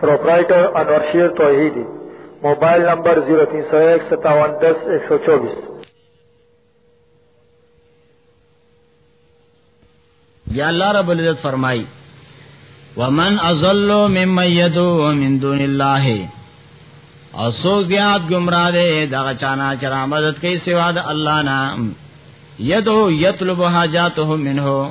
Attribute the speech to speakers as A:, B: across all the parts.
A: پروپرائیٹر انور شیر توحیدی موبایل نمبر 03015710124
B: یا الله رب العزت فرمای ومن اضل ممن يدعو من دون الله او سو زیاد گمراه دے دا چانا چرا مدد کئی سوا دا اللہ نا یدو یطلب حاجاتهم منه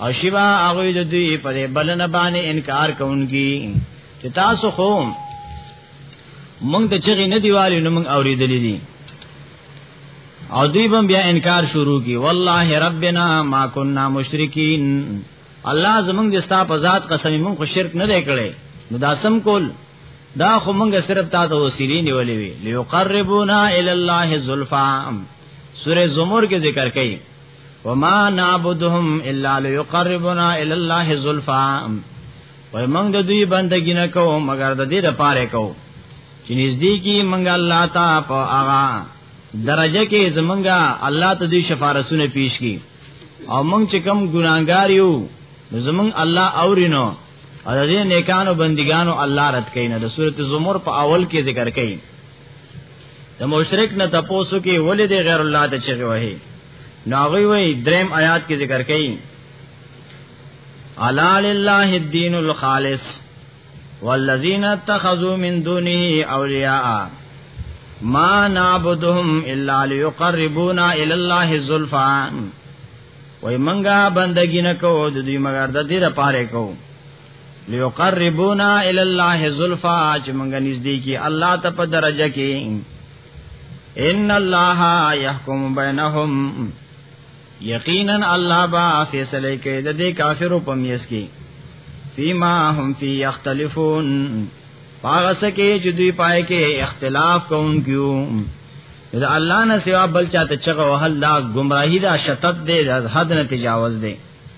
B: او شیبا هغه د دوی په بلنه باندې انکار کوونکی چې تاسو خو مونږ ته چغې نه دیوالې نو مونږ اورېدلې دي او دوی بم بیا انکار شروع کی والله ربنا ما كنا مشرکین الله زمونږ د ستا په ذات قسم مونږ شرک نه کړي نو داسم کول دا خو مونږ صرف تا ته وسیلې نیولې وی لیقربونا الی الله زلفا سورہ زمر کې ذکر کړي وما نعبدهم الا ليقربنا الى الله زلفا وای موږ د دوی بندګی نه کوو مگر د دې لپاره کوو چې نږدې کی موږ الله تا په هغه درجه کې زمونږه الله ته دې شفارسونه پیش کی او موږ چې کم ګناګار یو زمونږ الله اورینو او د دې نیکانو بندګانو الله رد کین د سورته زمر په اول کې ذکر کین د مشرک نه تاسو کې ولې د غیر الله ته چغي وهي ناغوي وي دریم آیات کې ذکر کړي الا لله الدين الخالص والذین اتخذوا من دونه اولیاء ما نعبدهم الا ليقربونا الى الله زلفا وای منګه بندګی نه کو د دوی مگر د دې لپاره کو ليقربونا الى الله زلفا چې مونږ نږدې کی الله ته په درجه کې ان الله يحكم بينهم یقینا الله با فیصله کوي د دې کافرو په میس کې فيما هم في يختلفون پاغه سکه چې دوی پای کې اختلاف کوونکیو دا الله نه سوا بل چاته چغه وهل دا گمراهی دا شتت دی دا حد نه تجاوز دی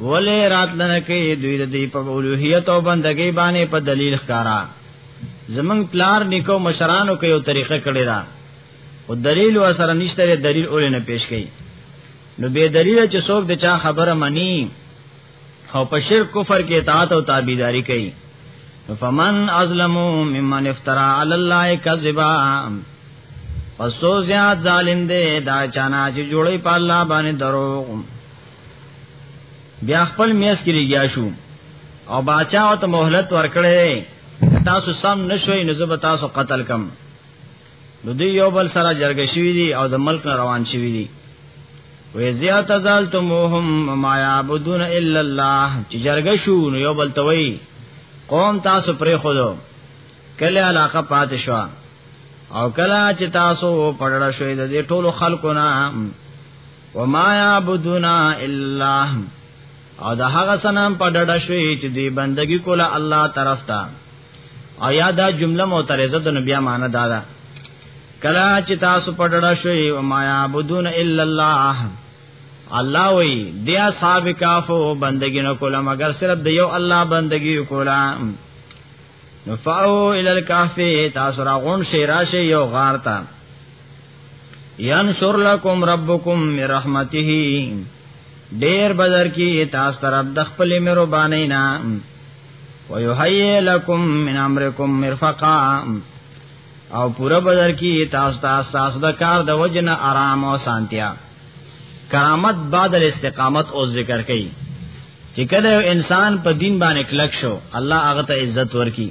B: ولې راتلنه کوي دوی د دې په اولوهیت او بندګۍ باندې په دلیل ښکارا زمنګ پلار نیکو مشرانو کې یو طریقه کړی دا او دلیل و سره نشته دلیل اولې نه پیش کړي نو به دلیل چې څوک د چا خبره مني او په شرک کفر کې اطاعت او تابعداري کوي فمن ازلمو ممن افترا علی الله کذبا پسو زیاد ظالم دے دا چانا چې جوړی په الله باندې دروغ بیا خپل میس کې لګیا شو او باچا او ته مهلت ورکړې تاسو سم نشوي نو زه به تاسو قتل کم نو دی یو بل سره جرګه شوی دی او د ملک نه روان شوی دی وې زیات زالتموهم ما یعبدون الا الله چې جرګه شو نو یو بل توي قوم تاسو پرې خودو کله علاقه پات شو او کله چې تاسو پړړ شوې د ټولو خلکو نه وما يعبدون الا او دا هغه سنم په ډډه شوی چې دی بندگی کوله الله طرف ته او یا دا جمله معترضه د نبی معنا دا ده کلا چې تاسو په ډډه شوی او ما يعبدون الا الله الله وی دیا صاحب کافو بندگی نه کوله مگر صرف د یو الله بندگی کوله نفعو الى الكهف تاسو را غون شي راشي یو غار ته ینشر لکم ربکم من رحمته ډیر بدر کی تاسو طرف د خپل مهرباني نه ويحيي لكم من امركم مرفقا او پورا بدر کی تاسو تاسو تاسو د کار د وجنه آرام او سانتیا کرامت بعد الاستقامت او ذکر کړي چې کله انسان په دین باندې کلک شو الله هغه ته عزت ورکي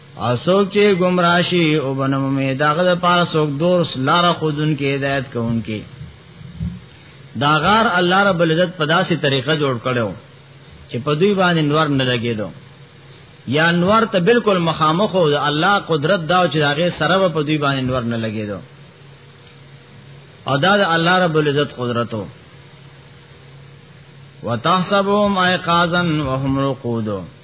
B: اسوک چې گمراشي او بنم می داغه د پاره سوک دورس لار خودن کې هدایت کوون کې دا غار الله رب العزت په داسې طریقه جوړ کړو چې په دوی باندې نور نه لګیدو یا نور ته بالکل مخامخ او الله قدرت دا چې هغه سره په دوی باندې نور نه لګیدو او دا د الله رب العزت قدرتو وتحسبهم ايقاظا وهم رقود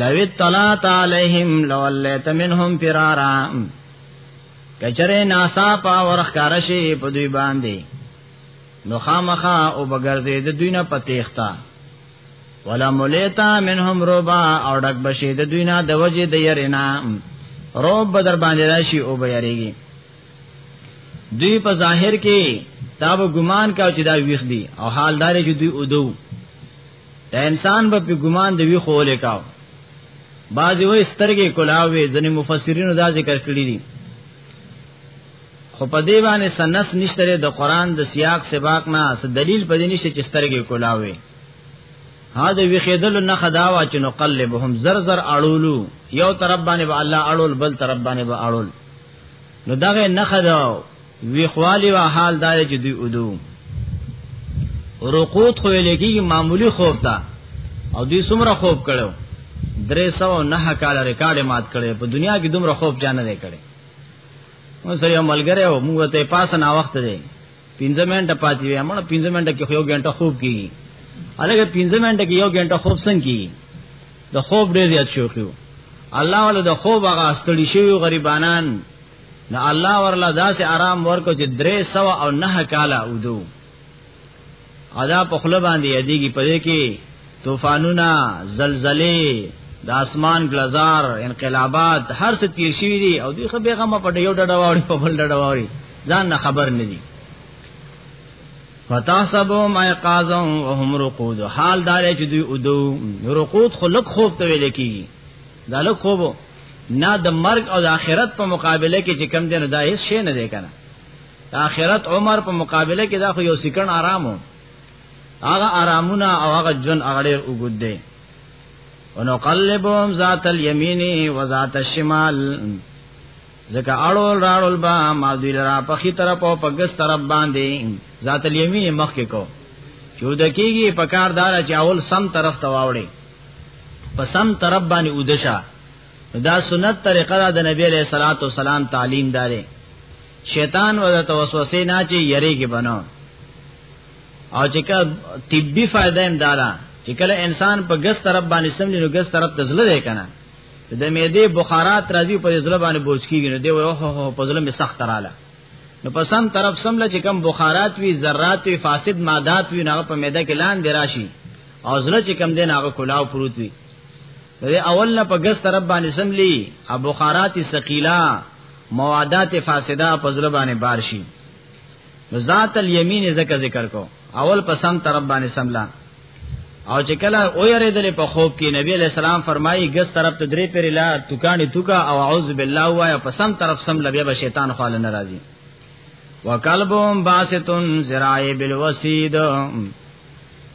B: لو اطلعت علیہم لولیت منهم فرارا کچره ناسا پا ورخ کارشی په دوی باندې نو خامخا او بغرزه د دوی نه پتیختا ولا ملیتا منهم ربا او ډک بشی د دوی نه د وجه د یرینا روب بدر باندې راشي او به یریږي دوی په ظاهر کې تاب ګمان کا چې دا ویخ دي او حالدار چې دوی اودو دا انسان به په ګمان دی وی خو لیکاو بعضی وې سترګې کولاوي ځنې مفسرینو دا ذکر کړی دي خو په دې باندې سنس نشته د قران د سیاق سباق نه څه دلیل پدې نشته چې سترګې کولاوي ها د ویخیدل نه خداوا چې نو قلبهم زر زر اړولو یو طرف باندې به الله اړول بل طرف باندې به اړول نو دغه نه خداو وی خوالی وا حال دار چې دوی ودو رقود خو لګي معمولی خوب تا او دوی سمره خوب کړو درې سو نه کال ریکارډ مات کړي په دنیا کې دومره خوب چا نه کړي نو سره یو ملګری و موږ ته پاس نه وخت دی 15 منټه پاتې وي موږ 15 منټه کې یو غنټه خوب کیږي الګه 15 منټه کې یو غنټه خوب څنګه کیږي د خوب ډېر یاد شو کیو الله ول د خوب هغه استړي شوی غریبانان نو الله ورلا داسې آرام ورکو چې درې سو او نه کاله ودو ادا په خله باندې یادېږي په دې کې طوفانونه زلزلې د اسمان ګلزار انقلابات هر څه تیر شوی دي او دوی خو به غمه په یو ډډه واوري په بل ډډه واوري ځان نه خبر نه دي فتحسبهم ایقاظا وهم رقود حال دار چې دوی ودو رقود خلق خوب ته ویل کیږي دا لږ خوب نه د مرګ او د آخرت په مقابله کې چې کم دی نه دا هیڅ شی نه دی کنه د آخرت عمر په مقابله کې دا خو یو سکن آرامو هغه آرامونه او هغه جن هغه ډیر وګد دی ونقلبهم ذات اليمين وذات الشمال زکه اړول راړول با ما دوی لرا په خي طرف او په ګس طرف باندې ذات اليمين مخ کې کو چودکیږي په کار دار چې اول سم طرف ته واوړي پسم طرف باندې ودشا دا سنت طریقه دا د نبی علیہ الصلوۃ والسلام تعلیم داري شیطان ولا توسوسه نه چي یری کې بنو او چې کا طبي فائدہ هم دارا چې کله انسان په ګس طرف باندې سملی نو ګس طرف ته زله دی کنه د معده بخارات راځي په زله باندې بوج کیږي نو دی وره هو هو په زله می سخت رااله نو په سم طرف سمله چې کم بخارات وی ذرات وی فاسد مادات وی نه په معده کې لاندې راشي او زړه چې کم دین هغه کلاو پروت وي د اول نه په ګس طرف باندې سملی ابو خارات ثقيلا موادات فاسده په زړه باندې بار شي ذات الیمین زکه ذکر کو اول په سم طرف باندې سملا او چې کله او یریدل په خوب کې نبی علیہ السلام فرمایي ګس طرف ته درې پیر لا توکانی توکا او اعوذ بالله وایا په سم طرف سم لبیا به شیطان خال ناراضي وکلبهم باسطن ذرای بالوسید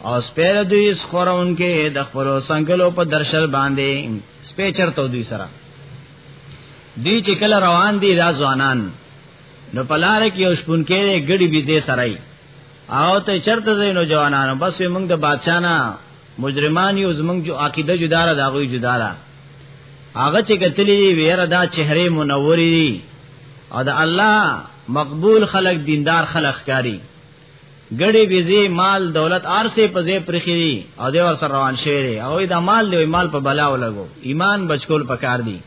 B: او سپیر دوی سخورون کې د خپل سنگلو په درشل باندې سپیچر تو دوی سره دی چې کله روان دي دا ځوانان نو پلار کې او شپون کې ګډي بيزه سره او ته چرته زینو جوانانو بس موږ د بادشاہ نه مجرمان یو زمونږ جو عقیده جدا را دا غوي جدا را هغه چې کتلی ویره دا چهره منوري او د الله مقبول خلق دیندار خلق کاری ګړې بيزي مال دولت ارسه په ځای پرخي او د ور سره روان شي او دا مال دی مال په بلا ولګو ایمان بچکول پکار دی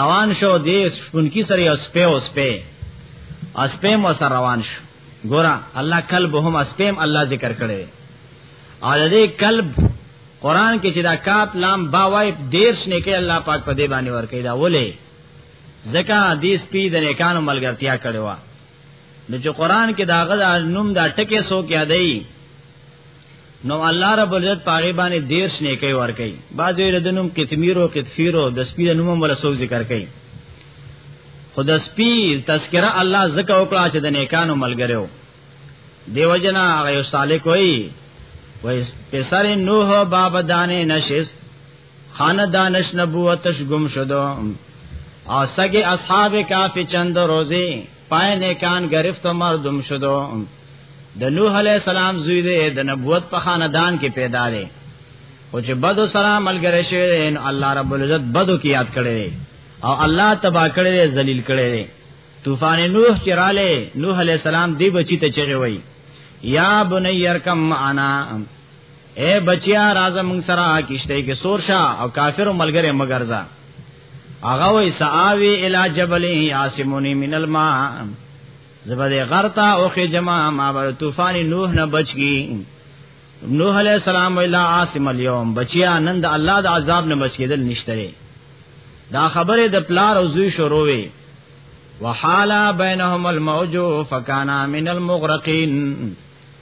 B: روان شو دې سپونکی سره او سپه او سپه اسپه مو سره روان شو ګورا الله قلب هم اسپم الله ذکر کړي او دې قلب قران کې چې دا کاپ لام با وای ډیر شنه کې الله پاک په دې باندې ور کوي دا ولې زکه دې سپی د نیکانو ملګرتیا کړي وا نو چې قران کې داغه دا نوم دا ټکه سو کې ادای نو الله رب العزت پاره باندې دیش نه کوي ور کوي بعض یې د نوم کتمیرو کتفیرو د سپی د نوم ولا سو ذکر کوي خود سپی تذکرہ الله زکه وکړه چې د نیکانو ملګریو دیو جنا هغه سالک وای وای پسر نوح باب دانه نشست خانه دانش نبوتش گم شدو او سگی اصحاب کافی چند روزی پای نیکان گرفت و مردم شدو د نوح علیہ السلام زوی دی د نبوت په خاندان کې پیدا دی او چې بدو سره ملګری شوی نو الله رب العزت بدو کې یاد کړی او الله تبا کړی ذلیل کړی طوفان نوح چې رااله نوح علیہ السلام دی بچی ته چغه وای یا بنیر کم معنا اے بچیا راځه موږ سره کیشته کې سور شا او کافر ملګری مګرزا هغه وې ساوي الی جبل یاسمونی من الماء زبد غرتا او خې جما ما بر طوفان نوح نه بچی نوح علیہ السلام الا عاصم اليوم بچیا نن د الله د عذاب نه بچ کېدل نشته دا خبره د پلار او زوی شروع وی وحالا بینهم الموج فکانا من المغرقین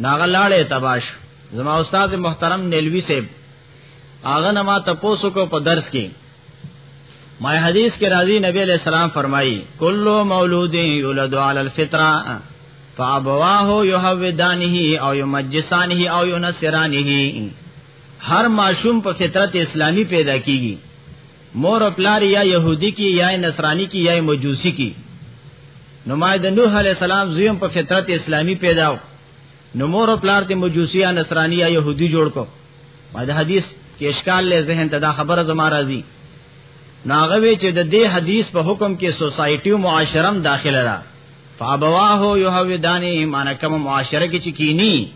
B: ناغه لاړې تباش زما استاد محترم نیلوی صاحب هغه نما تپوسو کو په درس کې ما حدیث کې راځي نبی علیہ السلام فرمایي کل مولود یولد علی الفطره فابواه یهودانه او یمجسانه او ینصرانه هر ماشوم په فطرت اسلامی پیدا کیږي مور پلار یا يهودي کی یا نصرانی کی یا مجوسی کی نو ما د نوح علی السلام زویم په فطرت اسلامی پیداو نو مور پلار ته مجوسی یا نصرانی یا يهودي جوړ کو ما د حدیث کې اشکال له ذهن ته دا خبره زما راځي ناغوي چې د دې حدیث په حکم کې سوسایټي او معاشرم داخله را فابواه یو هو دانی معنی کوم معاشره کې چې کینی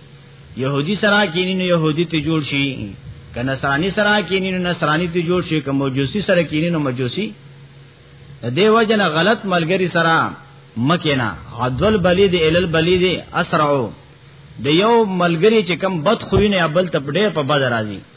B: يهودي سره کینی نو يهودي ته جوړ شي که نصرانی سره کینی نو نصرانی ته جوړ شي که مجوسی سره کینی نو مجوسی دی وجنه غلط ملګری سره مکینا عدل بلی دی ال بلی دی اسرعو د یو ملګری چې کم بد خوینه ابل تپډې په بد راځي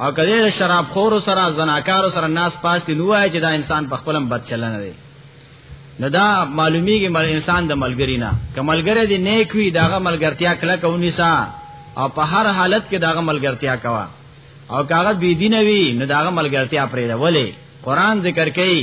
B: او کله شراب خور سره زناکار سره ناس پاس دی نوای چې دا انسان په خپلم بد چلن دی نه دا معلومیږي مل انسان د ملګری نه کملګری دی نیک وی داغه ملګرتیا کله کوي سا او په هر حالت کې داغه ملګرتیا کوا او کاغه بی دین وی نه داغه ملګرتیا پرې دا ولی قران ذکر کوي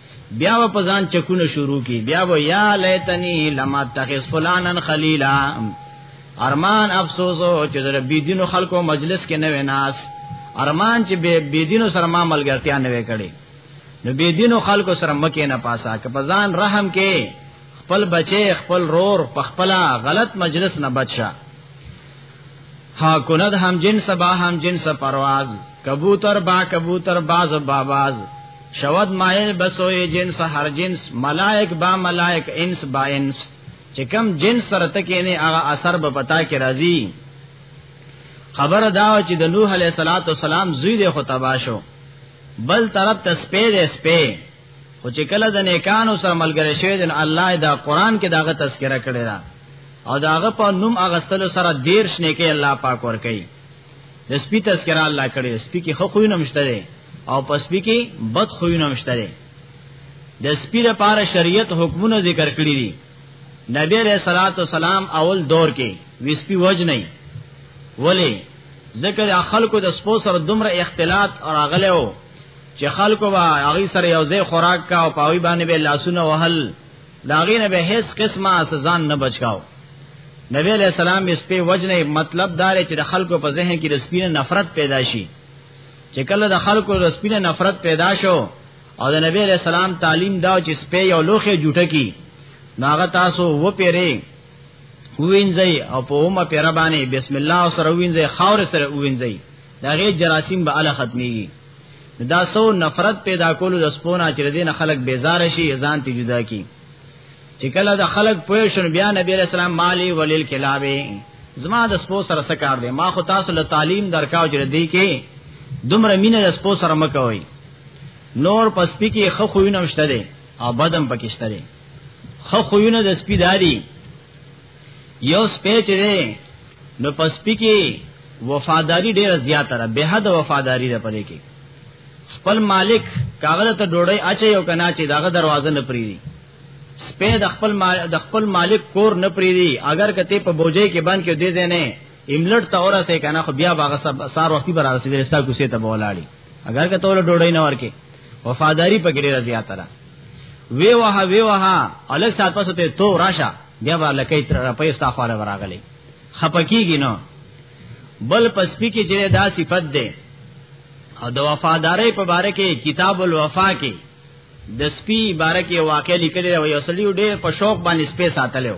B: بیا و پزان چکونه شروع کی بیا و یا لیتنی لما تخص فلانن خلیلا ارمان افسوس او چې در بی دینو خلکو مجلس کې نه وناس ارمان چې بی دینو سره ما ملګرتیا نه وکړي نو بی دینو خلکو سره مکه نه پاسا که پزان رحم کې خپل بچي خپل رور پخپلا غلط مجلس نه بچا ها کند هم جنس با هم جنس پرواز کبوتر با کبوتر باز با باز شود مایل بسوی جنس هر جنس ملائک با ملائک انس با انس چې کم جنس سره تکې نه هغه اثر به پتا کې راځي خبر دا چې د نوح علیه صلوات و سلام زوی دی خو تبا شو بل طرف ته سپې دې سپې خو چې کله د نیکانو سره ملګری شوی دی الله دا قران کې داغه تذکرہ کړی دا او داغه په نوم اغستلو سره دیر شنه کې الله پاک ور کوي د سپی تذکرہ الله کړی سپی کې خو خوونه مشته او په سپی کې بد خوونه مشته د سپی لپاره شریعت حکمونه ذکر کړی دي نبی علیہ الصلوۃ والسلام اول دور کې وسپی وج نه ولی ذکر خلکو د سپو سره دومره اختلاط اور اغله او چې خلکو با هغه سره یو ځای خوراک کا او پاوی باندې به لاسونه وهل داغې نه به هیڅ قسمه سزا نه بچاو نبی علیہ السلام یې سپې وجنه مطلب دار چې د خلکو په ذهن کې د سپینه نفرت پیدا شي چې کله د خلکو د سپینه نفرت پیدا شو او د نبی علیہ السلام تعلیم دا چې سپې یو لوخه جوټه کی ناغه تاسو و پیری وینځي او په اومه پیره باندې بسم الله سره وینځي خاور سره وینځي دا غي جراثیم به اله ختمي دا سو نفرت پیدا کولو د سپونه چې دین خلک بیزار شي ځان ته جدا کی چې کله د خلک پوه شون بیا نبی رسول الله مالی ولیل کلابه زما د سپو سره سکار دی ما خو تاسو له تعلیم درکاو چې دی کې دومره مینه د سپو سره مکوي نور پس پی کې خو خوینه مشته دی او بدم پکشته دی خو خوینه د سپی داری یو سپیچ دی نو پس پکی وفاداری ډیره زیاته را به حد وفاداری ده پدې کې خپل مالک کاغذ ته ډوړی اچي او کنا چې داغه دروازه نه پریدي سپه د خپل د خپل مالک کور نه پریدي اگر کته په بوجي کې باندې کې دې دې نه املټ ته اورته کنا خو بیا باغ سب سار وختي برابر سي درستا کوسه ته بولاړي اگر کته ول ډوړی نه ورکه وفاداری په ګډه زیات را وی وه وی وه الګ سات پس ته تو راشه بیا به لکې تر را پېستا خواله وراغلی خپکیږي نو بل پسپی کې چې دا صفت ده او د وفاداری په باره کې کتاب الوفا کې د سپی باره کې واقع لیکل او یو سړی ډېر په شوق باندې سپې ساتلو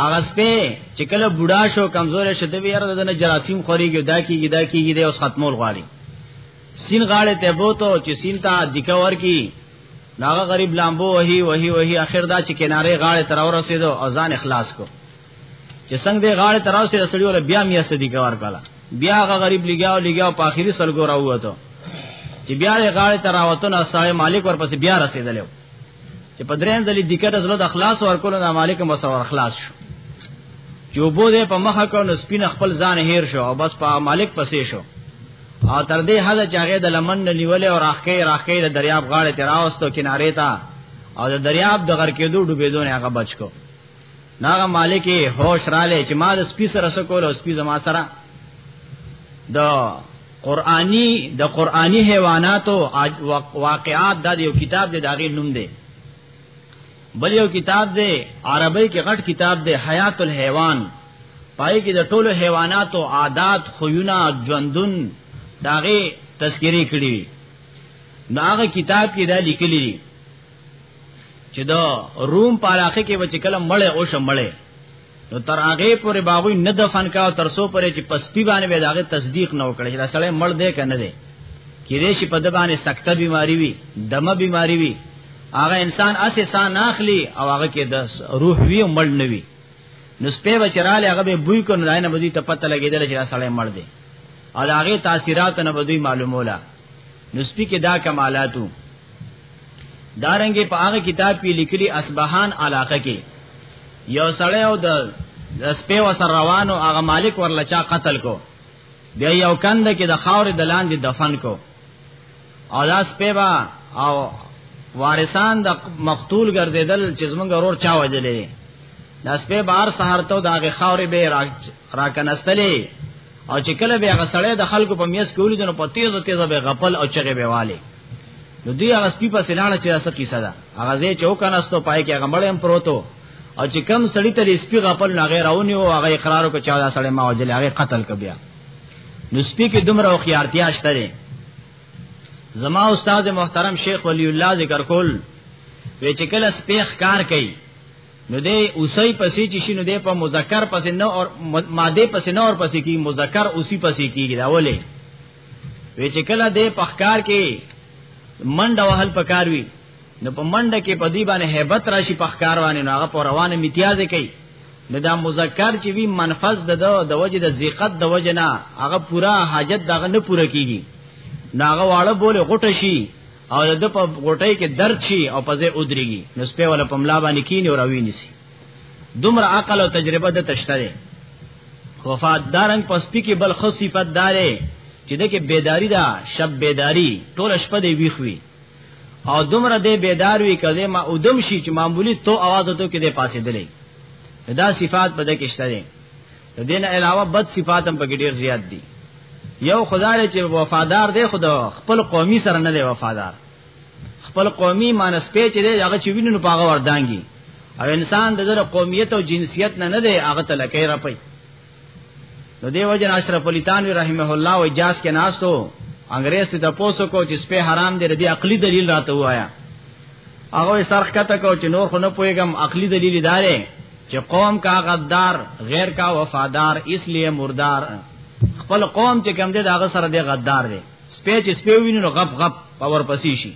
B: هغه سپې چې کله بوډا شو کمزور شو د ویره د نه جراثیم خوريږي دا کیږي دا کیږي د اوس ختمول غواړي سین غاړه ته بوته چې سین ته دکا ورکی ناغه غریب لامبو وهی وهی وهی اخر دا چې کناره غاړه تر ورسېدو او ځان اخلاص کو چې څنګه دې غاړه تر ورسېدو سړی ول بیا میا سدی کار کړه بیا هغه غریب لګیاو لګیاو په اخیری سلګو راووته چې بیا یې غاړه تر راوته نو صاحب مالک ورپسې بیا رسیدل چې په درېن ځلې دکټه زړه د اخلاص ورکول نو مالک هم سره اخلاص شو چې وبو دې په مخه کو نو سپین خپل ځان هیر شو او بس په مالک پسې شو او تر دې حد چې هغه د لمن نیولې او راخکې راخکې د دریاب غاړې ته راوستو کنارې ته او د دریاب د غر کېدو ډوبېدو نه هغه بچ کو ناغه مالک هوش را لې چې ما د سپي سره سکول او سپي زما سره د قرآنی د قرآنی حیواناتو واقعات د یو کتاب دی داغه نوم دی بل یو کتاب دی عربی کې غټ کتاب دی حیات الحیوان پای کې د ټولو حیواناتو عادات خوونه ژوندون داغه تذکری کړی وی نو هغه کتاب کې دا لیکلی دی چې دا روم په علاقه کې وچ کلم مړې او شمړې نو تر هغه پورې باغوی نه دفن کا او تر سو پورې چې پسپی باندې به داغه تصدیق نه وکړي دا سړی مړ دی کنه دی کې دې شي په د باندې سکته بیماری وی دمه بیماری وی هغه انسان اسې سان اخلي او هغه کې د روح وی مړ نه وی نو سپه بچراله هغه به بوی کو نه نه بدی ته پته لګیدل چې دا سړی مړ دی او دا هغه تاثیرات نه بدی معلوموله نو سپی کې دا کمالاتو دارنګه په هغه کتاب کې لیکلي اصبهان علاقه کې یو سړی او د سپه وسر روانو هغه مالک ورلچا قتل کو بیا یو کند کې د خاور دلان دي دفن کو او دا سپېبا او وارثان د مقتول ګرځیدل چې زمونږ ورور چا وجلې دا سپې بار سهار ته داغه خاورې به راکنستلې او چې کله به هغه سړی د خلکو په میس کې ولیدنه په تیز تیز به غپل او چغې به والي نو دی هغه سپې په سلاله چې اسه کیسه ده هغه زه چې وکناستو پای کې هغه مړم پروتو او چې کم سړی ته سپې غپل نه غیر اونې او هغه اقرار وکړ چې دا سړی ما وجلې هغه قتل کبیا نو سپی کې دومره او خيارتیا شته دی زما استاد محترم شیخ ولی الله ذکر کول وی چې کله سپیخ کار کوي نو دی اوسې پسې چې شنو دی په مذکر پسې نه او ماده پسې نه اور پسې کی مذکر اوسې پسې کیږي دا ولې وی چې کله دی په ښکار کې منډه وهل پکار وی نو په منډه کې په دی باندې hebat راشي په ښکاروانه نو هغه په روانه امتیاز کوي نو دا مذکر چې وی منفذ د د وجه د زیقت د وجه نه هغه پورا حاجت دغه نه پوره کیږي ناغه واړه بوله غټه شي او د په غټۍ کې درد شي او په ځای ودرېږي نو سپه ولا پملا باندې کینی او راوي نسی دومره عقل او تجربه د تشتره وفادارنګ پسپی کې بل خو صفات دارې چې دغه بیداری دا شب بیداری ټول شپه دی ویخوي او دومره دې بیدار وی کله ما ادم شي چې معمولی تو आवाज وته کې دې پاسې دلې دا صفات په دې کې شته دي د دین علاوه بد صفات هم پکې ډیر زیات دي یو خدای چې وفادار دی خدا خپل قومي سره نه دی وفادار خپل قومي مانس په چې دی هغه چې ویننو پاغه وردانګي او انسان د زره قومیت او جنسیت نه نه دی هغه تلکې را پي نو دیو جن اشرف علی تانوی رحمه الله او اجاز کې ناستو انګريز ته تاسو کو چې سپه حرام دی ردی عقلی دلیل راته وایا هغه سرخ کته کو چې نور خو نه پويګم عقلی دلیل دارې چې قوم کا غدار غیر کا وفادار اس لیے مردار خپل قوم چې کم دی داغه سره دی غدار دی سپه چې سپه ویني نو غپ غپ پاور پسی شي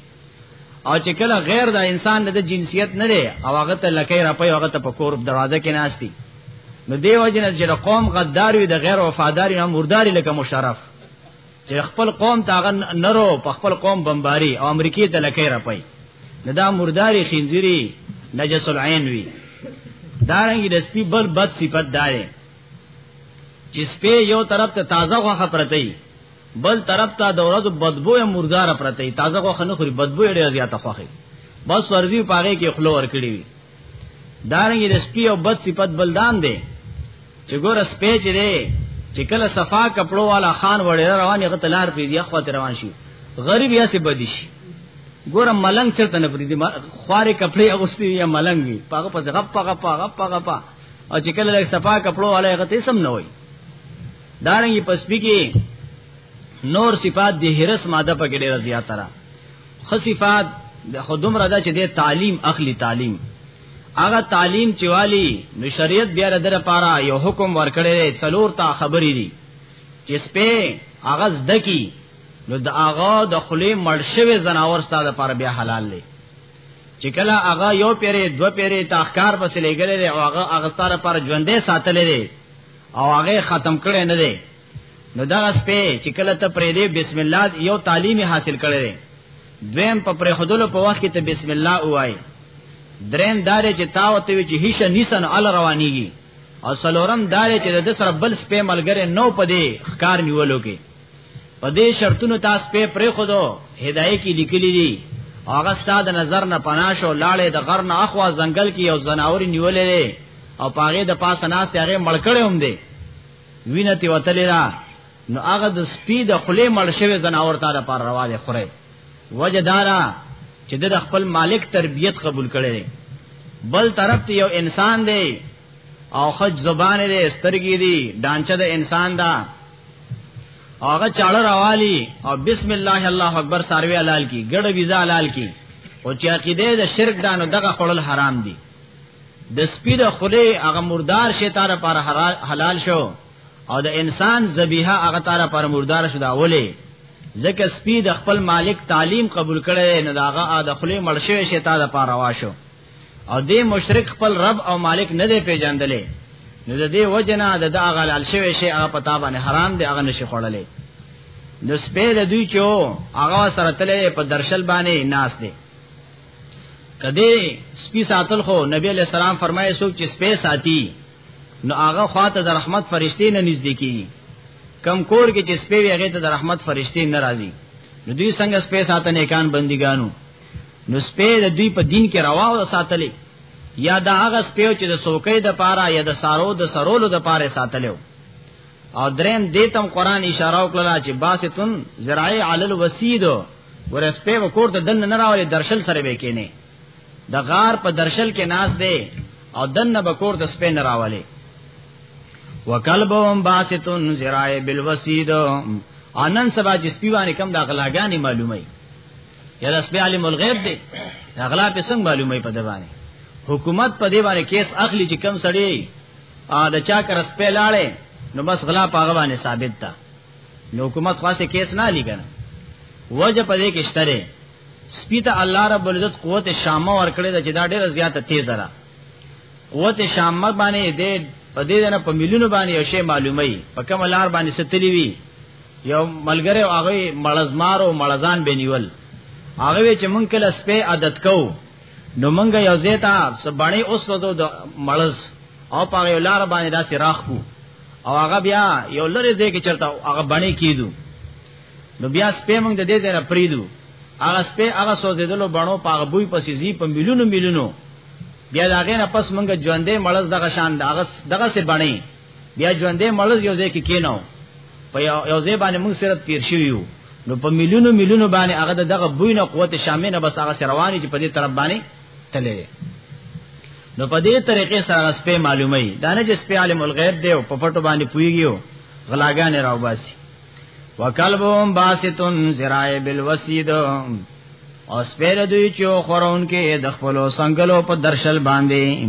B: او چې کله غیر دا انسان د جنسیت نه دی او هغه ته لکې را پي هغه ته په کور دروازه کې ناشتي نو دیو جن چې قوم غدار وي د غیر وفادار نه مرداري لکه مشرف چې خپل قوم تاغه نرو په خپل قوم بمباري او امریکای ته لکې را پي نه دا مرداري خنزيري نجس العين وي دارنګي د سپي بل بد صفت داري چې سپي یو طرف ته تازه غوخه پرته بل طرف ته د ورځ بدبو مردار پرته تازه غوخ نه خوري بدبو ډیر زیاته خوخي بس ورزي پاګه کې خلو ور کړی وي دارنګ د سپي او بد صفت بلدان دی چې ګور سپي چې دی چې کله صفا کپړو والا خان وړي روان یې غتلار پی دی خو روان شي غریب یا سي بدیش ګور ملنګ چرته نه پری دی خوارې کپړې اغوستي یا ملنګ وي پاګه په غپ غپ غپ غپ او چې کله صفا کپړو والا غته سم نه وي دارنګي پسپی کې نور صفات د هرس ماده په کې ډېر زیات را خصفات د خودم ردا چې د تعلیم اخلي تعلیم هغه تعلیم چې والی نو شریعت بیا در پاره یو حکم ورکړی څلور تا خبرې دي چې سپه هغه زدکی نو د هغه د خلی مرشوي زناور ستاده پر بیا حلال دی چې کله هغه یو پیری دو پیری تاخکار پسې لګلې او هغه هغه ستاره پر ژوندې ساتلې او هغه ختم کړي نه دی نو دا سپه چې کله ته پرې دی بسم الله یو تعلیمي حاصل کړي دویم په پرې خودلو په وخت کې ته بسم الله وای دریم دار چې تاو ته چې هیڅ نیسن ال روانيږي او سلورم دار چې د سر بل سپه ملګری نو پدې ښکار نیولو کې په دې شرطونو تاسو په پرې خو دو هدايه کې لیکلي دي هغه ستاد نظر نه پناش او لاړې د غر نه اخوا ځنګل کې یو زناور نیولې او پاغه د پاسه ناس ته هغه مړکړې هم دي وینه تی وتلې را نو هغه د سپی د خلې مړ شوی زناور ته د پر روا دي خره وجدارا چې د خپل مالک تربيت قبول کړي بل طرف ته یو انسان دی او خج زبان دې سترګې دي دانچه د انسان دا هغه چاړه راوالی او بسم الله الله اکبر ساروی حلال کی ګډ ویزا حلال کی او چې عقیده د شرک دانو دغه خړل حرام دي د سپی د خله هغه مردار شي تار پر حلال شو او د انسان ذبیحه هغه تار پر مردار شو دا ولې ځکه سپی د خپل مالک تعلیم قبول کړي نه داغه د خله مړ شوی شي تار پر روا شو او دې مشرک خپل رب او مالک نه دی پیژندلې نو د دې وجنه د دا غلال شوی شی هغه پتا باندې حرام دی هغه نشي خړلې نو سپه د دوی چو هغه سره تلې په درشل باندې ناس دی کدی سپی ساتل خو نبی علیہ السلام فرمایي سو چې سپه ساتي نو هغه خواته د رحمت فرشتي نه نږدې کیږي کم کور کې چې سپه وي هغه ته د رحمت فرشتي ناراضي نو دوی څنګه سپه ساتنه کان بندګانو نو سپه د دوی په دین کې روا او ساتلې یا دا هغه سپه چې د سوکې د پاره یا د سارو د سرولو د پاره ساتلو او دریم دیتم قران اشاره وکړه چې باستون زرای علی الوسید ورسپه وکور ته دن نه راولې درشل سره به کینه د غار په درشل کې ناس دی او دن بکور د سپه نه راولې وکلبهم باستون زرای بالوسید انن سبا چې سپیوانه کم د غلاګانی معلومه یا د سپی عالم الغیب دی اغلا په څنګه معلومه په دوانه حکومت په دی باندې کیس اخلي چې کم سړی ا د چا کر سپی لاړې نو بس غلا پاغه باندې ثابت تا نو حکومت خاصه کیس نه لګنه وجه په دې کې شتره سپی ته الله رب العزت قوت شامه ورکړي دا چې دا ډېر زیاته تیز را قوت شامه باندې دې په دې نه په ملیونو باندې یو شی معلومي په کوم لار باندې ستلی وی یو ملګری هغه ملزمار او ملزان بنیول هغه چې مونږ کله سپه عادت کو نو مونږ یو زیتا سبانی اوس وځو د ملز او پاره یو لار باندې داسې راخو او هغه بیا یو لری ځای کې چرته هغه باندې کیدو نو بیا سپه مونږ د دې ځای نه پریدو هغه سپه هغه سوزیدلو بڼو پاغه بوی پسې زی په ملیونو ملیونو بیا دا غینه پس مونږ ژوندې ملز دغه شان دغه دغه سه باندې بیا ژوندې مړز یو ځای کې کیناو په یو ځای باندې موږ سره تیر شویو نو په میلیونو میلیونو باندې هغه دغه بوینه قوت شامل نه بس هغه رواني چې په دې طرف باندې تللی نو په دې طریقې سره سپه معلومه ای دانه چې سپه عالم الغیب دی او په پټو باندې پویږي غلاګان راو باسي وکلبهم باستون ذرای بالوسید او سپیر دوی چې خورون کې د خپل سنگلو په درشل باندې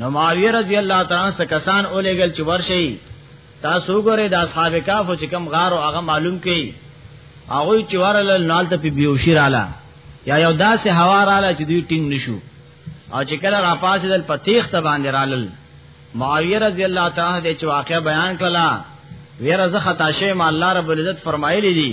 B: نو معاویه رضی الله تعالی عنہ کسان اولېګل چې ورشي تاسو ګوره د اصحاب کهف چې کم غار او هغه معلوم کړي هغه چې ورل نال ته په بیوشی رااله یا یو داسې هوا رااله چې دوی ټینګ نشو او چې کله را پاسې دل پتیخ ته باندې رالل معاویه رضی الله تعالی د چې واقع بیان کړه ویره زه خطا شې ما الله رب العزت فرمایلی دي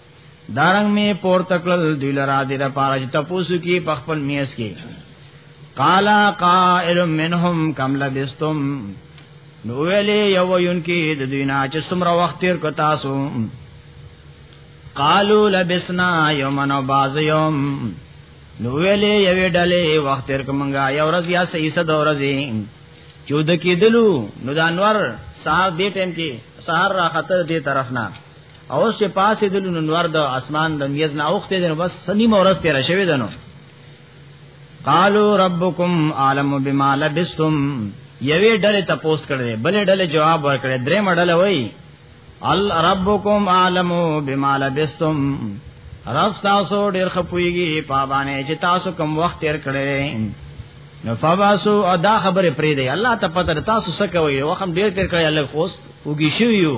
B: دارنګ می پور تکل دوی لرا دې د پاره چې تاسو کې په خپل میس کې قالا قائل منهم کم لبستم نو ویلې یو یون کې د دوی نه چې څومره وخت تیر کو تاسو قالو لبسنا یومن او باز یوم نو ویلې یو ډلې وخت تیر کومګه یو ورځ یا سې صد ورځې چود کې دلو نو دانور سار دې ټیم کې سار راخته دې طرف نه او چې پاسې دل نو نور د اسمان د میز نه اوخته دنو بس سنی مورس تیر شوی دنو قالو ربکم عالم بما لبستم یوی ډله تپوس کړي بلې ډله جواب ورکړي درې مډله وای ال ربکم عالم بما لبستم رب تاسو ډیر خپويږي پابانه چې تاسو کم وخت تیر کړي نو فباسو ادا خبره پرې دی الله ته پته تاسو څه کوي وخم ډیر تیر کړي الله خوست وګی شو یو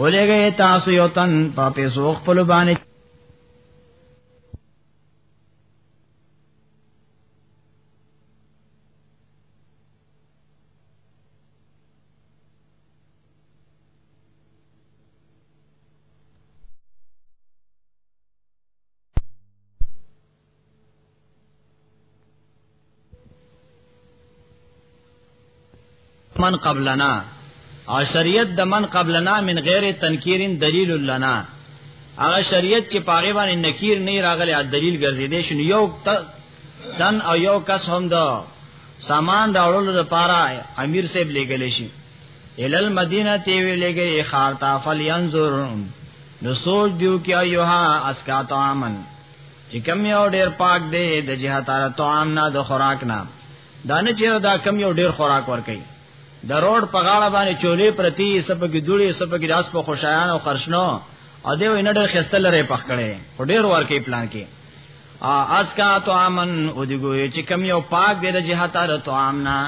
B: ولګي تاسو یو تن په پیسو خپل باندې من قبلنا او شریعت د من قبلنا من غیر تنکیر دلیل لنا هغه شریعت چې پاره باندې نکیر نه راغلی ا دلیل ګرځیدې شنو یو تن او یو کس هم دا سامان راوړلو لپاره امیر صاحب لګل شي ال المدینه تی وی لګي خارتا فلینظر نو سوچ دیو کیا یوها اسکا طعامن چې کم یو ډیر پاک دی د جهاد تر طعام نه د خوراک نه دانه چې دا کم یو ډیر خوراک ور کوي د روډ په غاړه باندې چولې پرتی سپګې دوړې سپګې داس په خوشایان او خرشنو ا دې وینې ډېر خسته لري پخ کړي او ډېر ورکه پلان کې ا اس کا تو امن او دې ګوې چې کم یو پاک دې د جهاد تر تو امنا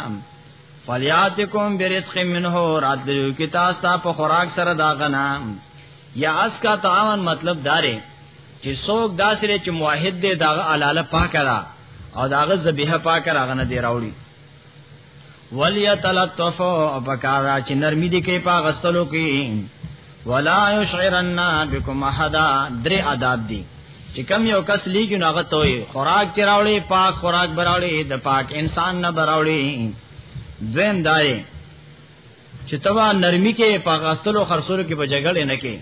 B: فلیاتکم برزق منه رات دې کې تاسو په خوراک سره دا غنا یا اس کا تو امن مطلب داره چې څوک داسې چې موحد دی داغه علاله پاکه را او داغه ذبیحه پاکه راغه نه دی راوړي وليتلطف او پکارا چې نرمي دي کې پا غستلو کې ولا يشعرن بكم احد درې آداب دي چې کم یو کس لیږي نو هغه توي خوراک چراولي پاک خوراک براولي د پاک انسان نه براولي دویم دای چې تبا نرمي کې په غستلو خرصولو کې په جګړه نه کې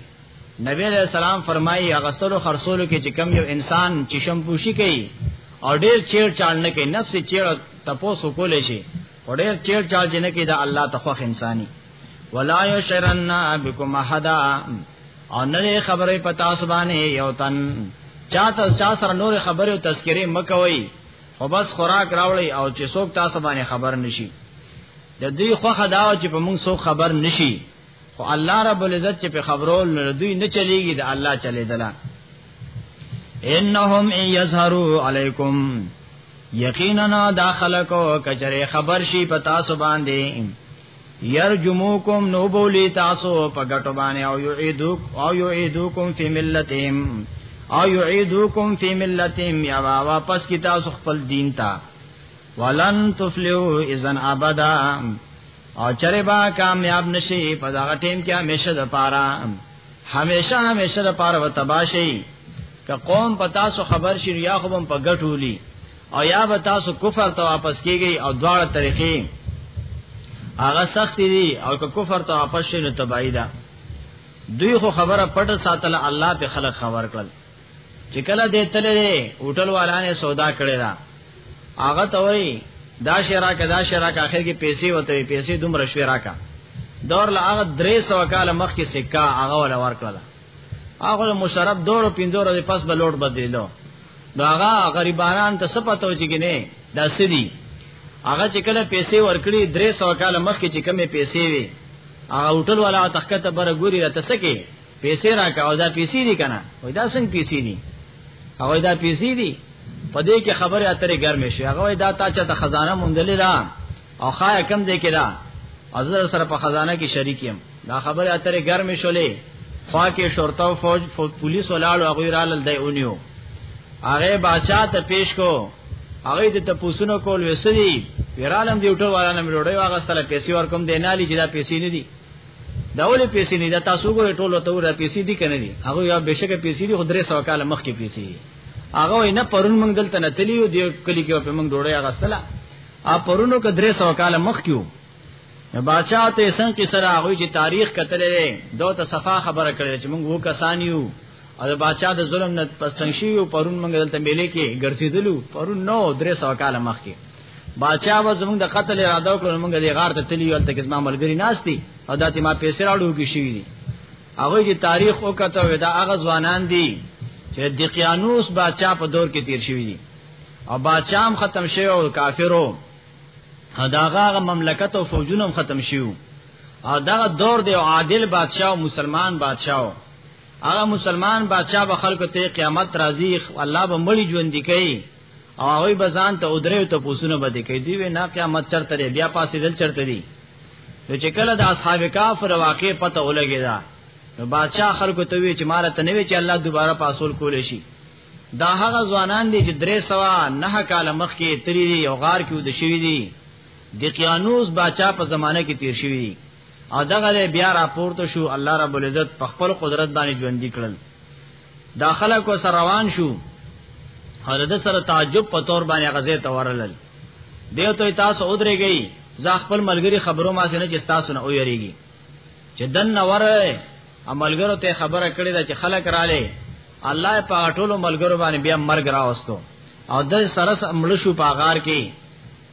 B: نبی علیہ السلام فرمایي غستلو خرصولو کې چې کم یو انسان چې شمپوشي کوي او ډیر چیر چال نه کوي نفس چیر تپوسو کولې شي او ډیر چیر چال چې نه کوي دا الله تخوخ انساني ولا یشرن بكم احد او نه خبره پتا سبانه یو تن چاته چا سره نور خبره او تذکره مکوي او بس خوراک راوړي او چې څوک تاسو باندې خبر نشي د دوی خوخه دا چې په موږ سو خبر نشي خو الله رب العزت چې په خبرول نه دوی نه چلیږي د الله چلی دلا انهم یظهروا علیکم یقینا داخلکو کچره خبر شي پتا سو باندې یرجموکم نو بولی تاسو په ګټو باندې او یعیدوک او یعیدوکم فی ملتهم او یعیدوکم فی ملتهم یا واپس کی تاسو خپل دین ته ولن تفلحوا اذا ابدا او چرې با کامیاب نشي په دا ټیم کې همیشه د پاره همیشه همیشه د پاره وتباشي که قوم په تاسو خبر شي یا خو هم په ګټولي او یا به تاسو کفر ته واپس کیږي او دواړه طریقې هغه سخت دي او که کفر ته واپس شي نو تبعیدا دوی خو خبره پټه ساتله الله په خلق خبر کړل چې کله دې تللې هوټل والانه سودا کړې دا هغه ته وای دا شرا کدا شرا کا اخر کې پیسې وته پیسې دومره شوي راکا دور لا هغه 300 کال مخکې سکا هغه ولا ورکړه هغه مشرف دور 15 ورځې پس به لوټ بدلیدو نو هغه غریبانان ته سپته و چې ګنې دا سدي هغه چې کله پیسې ورکړي 300 کال مخکې چې کمې پیسې وي هغه هوټل والا تخکته بر ګوري راته سکه پیسې راکا او دا پیسې دي کنه وای دا څنګه پیسې دي هغه دا پیسې دي په دې کې خبره اترې ګرمه شي هغه دا تا چې ته خزانه مونږلې دا او خای کم دې کې دا حضرت سره په خزانه کې شریک یم دا خبره اترې ګرمه شولې خوا کې شرطه او فوج پولیس ولاړو هغه رال دی اونیو هغه بادشاہ ته پیش کو هغه ته تپوسونو کول وسدي ویرالم دی وټو والا نه مروړی واغستله پیسې ورکوم دینالي چې دا پیسې نه دي دا ولې پیسې نه دا تاسو ګورې ټول ته ور پیسې دي کنه دي هغه یا بشکه پیسې دي خو درې سو کال مخکې پیسې هغه نه پرون موږ دلته نه تلیو دی کلی کې په موږ ډوړې هغه سره ا پرونو کې درې سو کال مخکې نو بادشاہ ته څنګه کې سره هغه چې تاریخ کتلې دوه ته صفه خبره کړې چې موږ وو کسان یو او د بادشاہ د ظلم نه پستنګ شي او پرون موږ دلته میلې کې ګرځیدلو پرون نو درې سو کال مخکې باچا و زمونږ د قتل اراده وکړه موږ د غار ته تللی ولته کې زما ملګری ناشتي او داتې ما پیسې راړو کې شي دي هغه چې تاریخ وکته و دا هغه ځوانان دي چې د قیانوس باچا په دور کې تیر شوی دي او باچا هم ختم شوی او کافرو داغه هغه مملکت او فوجونه هم ختم شیو او دغه دور دی عادل بادشاہ او مسلمان بادشاہ هغه مسلمان بادشاہ به خلکو ته قیامت راځي الله به مړي ژوند کوي او هغه به ځان ته ودرې ته پوسونه بده کوي دی وینا قیامت چرته دی بیا پاسې دل چرته دی نو چې کله د اصحاب کاف واقع پته ولګی دا نو بادشاہ خلکو ته وی چې مال ته نوی چې الله دوباره پاسول کول شي دا هغه ځوانان دي چې درې سوا نه کال مخکې تری دی او غار کې ود شوی دی د قیانوس بادشاہ په زمانه کې تیر شوی دی او دغه بیا راپورته شو الله رب العزت په خپل قدرت باندې ژوند کړل دا خلک و سره روان شو او د سره تعجب په تور باندې غزه ته ورلل دیو ته تاسو ودرېږئ زه خپل ملګری خبرو ما سره چې تاسو نه ویریږي چې دن نور عملګرو ته خبره کړې ده چې خلک رااله الله په ټولو ملګرو باندې بیا مرګ راوستو او د سره مړ شو په غار کې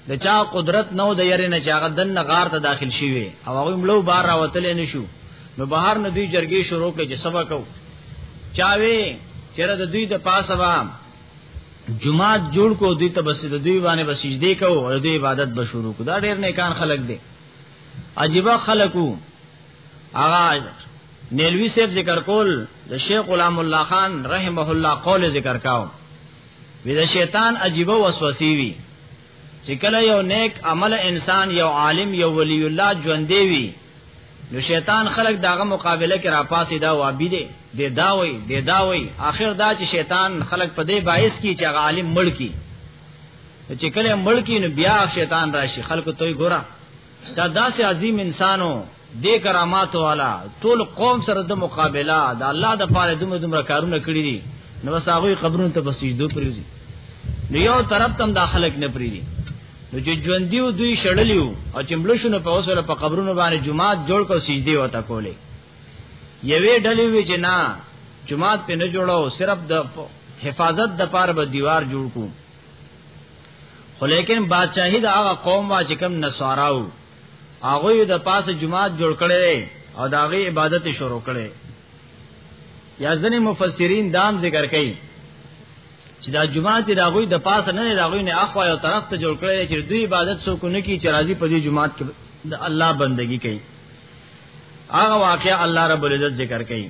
B: د چا قدرت نو د یری نه چاغه دن غار ته داخل شي وي او هغه ملو بار راوتل نه شو نو بهر نه دوی جرګې شروع کړي چې سبا کو چاوي چیرې د دوی د پاسه وا جمعات جوړ کو دوی ته بس د دوی باندې بسجدي کو او د عبادت به شروع کو دا ډېر نیکان خلق دي عجيبه خلقو اغا نیلوی صاحب ذکر کول د شیخ غلام الله خان رحمه الله قول ذکر کاو وی د شیطان عجیب وسوسې وی چې کله یو نیک عمل انسان یو عالم یو ولی الله ژوند دی وی نو شیطان خلق داغه مقابله کې را پاسې دا وابي دي د دا وای د دا وای اخر دا چې شیطان خلق په دې باعث کی چې هغه عالم مړ کی چې کله مړ کی نو بیا شیطان راشي خلق ته ګورا دا داسې عظیم انسانو دې کرامات والا ټول قوم سره د مقابله د الله د پاره دومره دومره کارونه کړی دي نو وساغوی قبرونو ته بسیدو پریږي نو یو طرف تم داخلك نه پریږي نو چې ژوند دیو دوی شړلیو او چې ملشونه په اوسره په قبرونو باندې جمعات جوړ کو سجدي وته کولې یوې ډلې وی چې نه جمعات په نه جوړاو صرف د حفاظت د پاره به دیوار جوړ کو خو لیکن بادشاہی د هغه قوم وا چې کم نصاراو هغه د پاسه جماعت جوړ کړي او دا غي عبادت شروع کړي یا ځنې مفسرین دام ذکر کوي چې دا جماعت دا غوي د پاسه نه دا غوي نه اخوا یو طرف ته جوړ کړي چې دوی عبادت سو کو نه کی چې راضي په دې جماعت کې د الله بندگی کوي هغه واقعا الله رب العزت ذکر کوي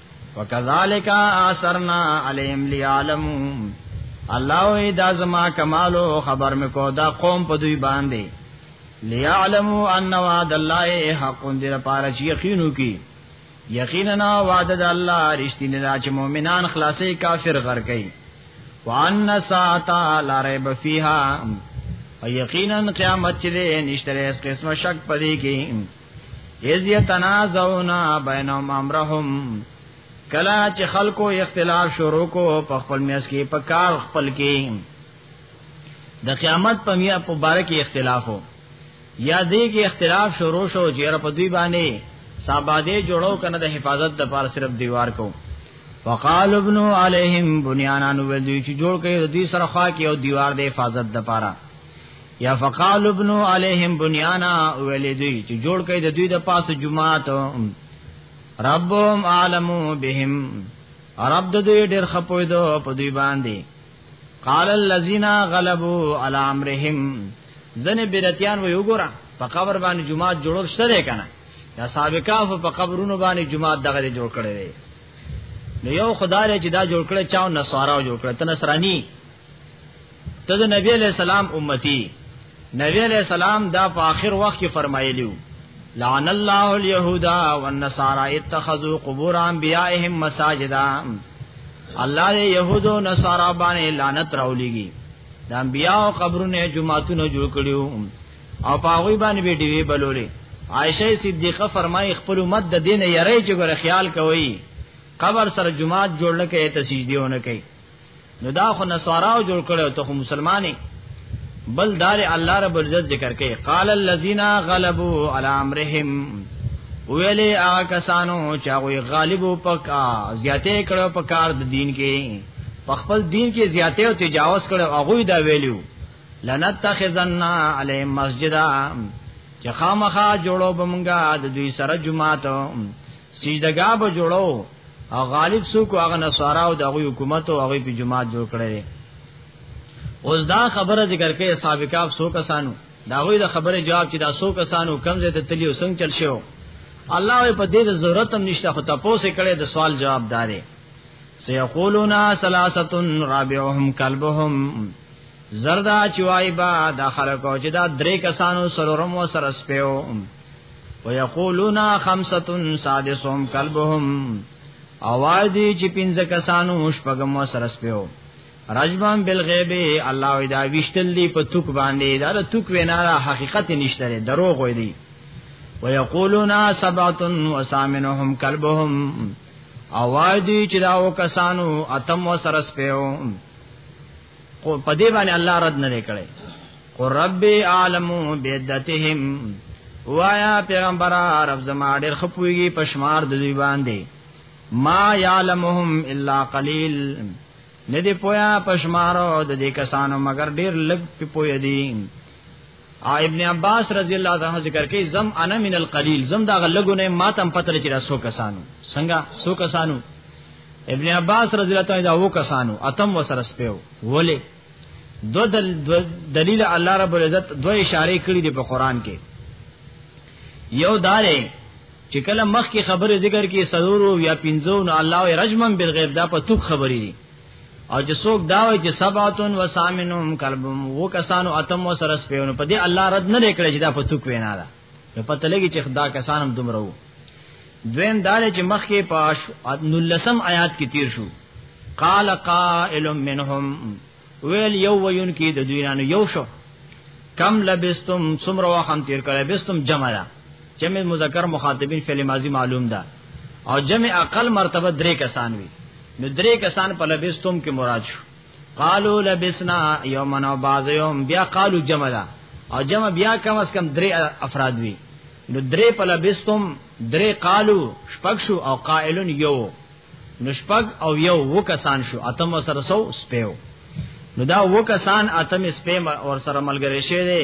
B: وکذالک اثرنا علیم لیعلمو الله وی دا زما کمالو خبر مکو دا قوم په دوی باندې لیعلمو ان وعد الله حق دې لپاره چې یقینو کی یقینا وعده د الله رښتینی دا چې مؤمنان خلاصې کافر غر کوي وان ساعتا لا ریب فیها یقینا قیامت چې نشته اس قسمه شک پدې کې اذ یتنازعون بینهم امرهم کلا چې خلکو اختلاف شروع کو په خپل میاس کې په کار خپل کې د قیامت په میا په باره کې اختلاف وو یا دې کې اختلاف شروع شو چې په دوی باندې صاباده جوړو کنه د حفاظت د پار صرف دیوار کو وقال ابن عليهم بنيانا نو ول دوی چې جوړ کړي دوی سره خوا کې او دیوار د حفاظت د پاره یا فقال ابن علیہم بنیانا ویلی دوی چې جوړ کړي د دوی د پاسه جمعات ربهم عالمو بهم رب د دوی ډېر خپوي دو په دوی باندې قال الذين غلبوا على امرهم زنه بیرتیان وی وګوره په قبر باندې جمعات جوړول شته کنه یا سابقاف په قبرونو باندې جمعات دغه جوړ کړي نو یو خدای چې دا جوړ کړي چاو نصارا جوړ کړي تنصرانی ته د نبی علیہ السلام امتی نبی علیہ السلام دا په آخر وخت کې فرمایلیو لعن الله اليهود والنصارى اتخذوا قبور انبيائهم مساجدا الله دې يهود او نصارا باندې لعنت راولېږي د انبياء او قبرونه جمعهتون جوړ کړیو او پاغوی باندې به دیوی بلولې عائشه صدیقه فرمای خپل امت د دین یری چې ګره خیال کوي قبر سره جمعات جوړل کې تسجدیونه کوي نو دا خو نصاراو جوړ کړو ته مسلمانې بل دار الله رب العزت ذکر کوي قال الذين غلبوا على امرهم ویلې هغه کسانو چې هغه غالبو پکا زیاته کړو په کار د دین کې په خپل دین کې زیاته او تجاوز کړو هغه دا ویلو لنتخذن علی مسجدا چې خامخا جوړو بمګه د دوی سره جمعه ته سیدګا به جوړو او غالب سوکو هغه نصارا او دغه حکومت او هغه په جماعت جوړ کړي اوس دا خبره ذکر کوي اصحاب کاف سو کسانو دا غوی د خبره جواب چې دا سو کسانو کم زه ته تلی او څنګه چل شو الله په دې ضرورت هم نشته خو تاسو کړي د سوال جواب داري سيقولون ثلاثه رابعهم كلبهم زردا چوای با دا خلکو چې دا درې کسانو سرورم و سر سپیو ويقولون خمسه سادسهم كلبهم اواز دی چې پنځه کسانو شپږم وسره سپیو رجبان بالغیب الله دا وشتل دی په توک باندې دا د توک وینا را حقیقت نشته دروغ وي دی ويقولون سبعه وثامنهم كلبهم اواز دی چې دا و کسانو اتم وسره سپیو کو په دې باندې الله رد نه کړي او رب عالم بعدتهم وایا پیغمبر عرب زما ډېر خپويږي پښمار د دوی باندې ما یعلمهم الا قلیل ندی پویا پښمارو د دې کسانو مگر ډېر لږ پوی دي ابن عباس رضی الله عنه ذکر کوي زم انا من القلیل زم دا غلګو نه ماتم پتر چې رسو کسانو څنګه سو کسانو ابن عباس رضی الله تعالی دا وو کسانو اتم وسره سپیو ولی دو دل دو دلیل الله رب العزت دو اشاره کړی دی په قران کې یو دارې چې کله مخ کې خبره ذکر کې سرورو یا پینځو نو الله رجمن بالغیب دا په تو خبرې دي او چې څوک دا وایي چې سبعتون و ثامنهم کلبهم وو کسانو اتم و سرس پیونو په دې الله رد نه لیکل چې دا په توک وینا ده نو پته لګي چې خدا کسانم دومره وو دویم دار چې مخکې پاش نلسم آیات کې تیر شو قال قائل منهم ویل یو ویون کې د دوی نه یو شو کم لبستم سمرو وخم تیر کړه بستم جمع ده جمع مذکر مخاطبین فعل ماضی معلوم ده او جمع اقل مرتبه درې کسان وي نو درې کسان په لبستم کې مراد شو قالو لبسنا یومن او بعض یوم بیا قالو جمع ده او جمع بیا کم از کم درې افراد وي نو درې په لبستم درې قالو شپږ شو او قائلون یو نو شپږ او یو و کسان شو اتم سره سو سپیو نو دا و کسان اتم سپیم اور سره ملګری شه دي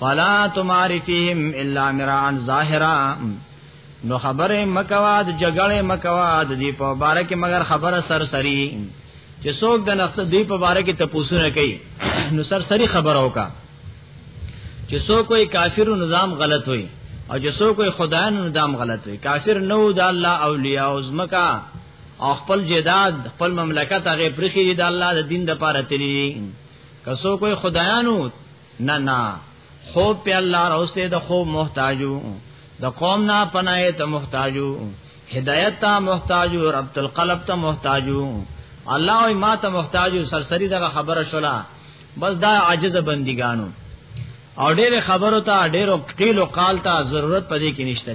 B: فلا تماری فیهم الا مران ظاهرا نو خبره مکوا د جګړې مکوا د دې په باره کې مگر خبره سرسری چې څوک د نقص دې په باره کې تپوسونه کوي نو سرسری خبره وکا چې څوک کوئی کافر نظام غلط وي او چې څوک کوئی خدای نظام غلط وي کافر نو د الله اولیاء او زمکا او خپل جداد خپل مملکت هغه پرخي د الله د دین د پاره تللی کسو کوئی خدایانو نه نه خوب په الله راوسته د خوب محتاجو د قوم نه پناه ته محتاجو هدایت ته محتاجو ربط القلب ته محتاجو الله او ما ته محتاجو سرسری دغه خبره شولا بس دا عاجز بندګانو او ډېر خبرو ته ډېر قیل او قال ته ضرورت پدې کې نشته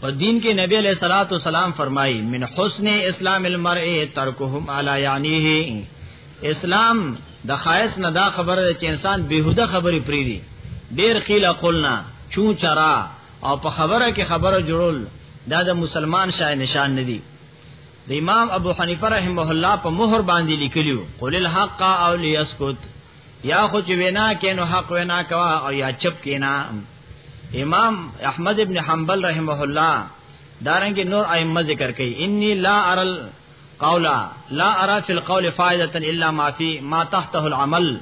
B: په دین کې نبی علیہ الصلوۃ والسلام فرمایي من حسن اسلام المرء ترکهم علی یعنیه اسلام د خاص نه دا خبره چې انسان بیهوده خبرې پری دي ډیر قیل قلنا چون چرا او په خبره کې خبره جوړول دا د مسلمان شای نشان نه دي د امام ابو حنیفه رحمه الله په مہر باندې لیکلیو قول الحق او لیسکت یا خو چې وینا کینو حق وینا کوا او یا چپ کینا امام احمد ابن حنبل رحمه الله دارنګ نور ائمه ذکر کوي انی لا ارل قولا لا ارى في القول فائده الا ما في ما تحته العمل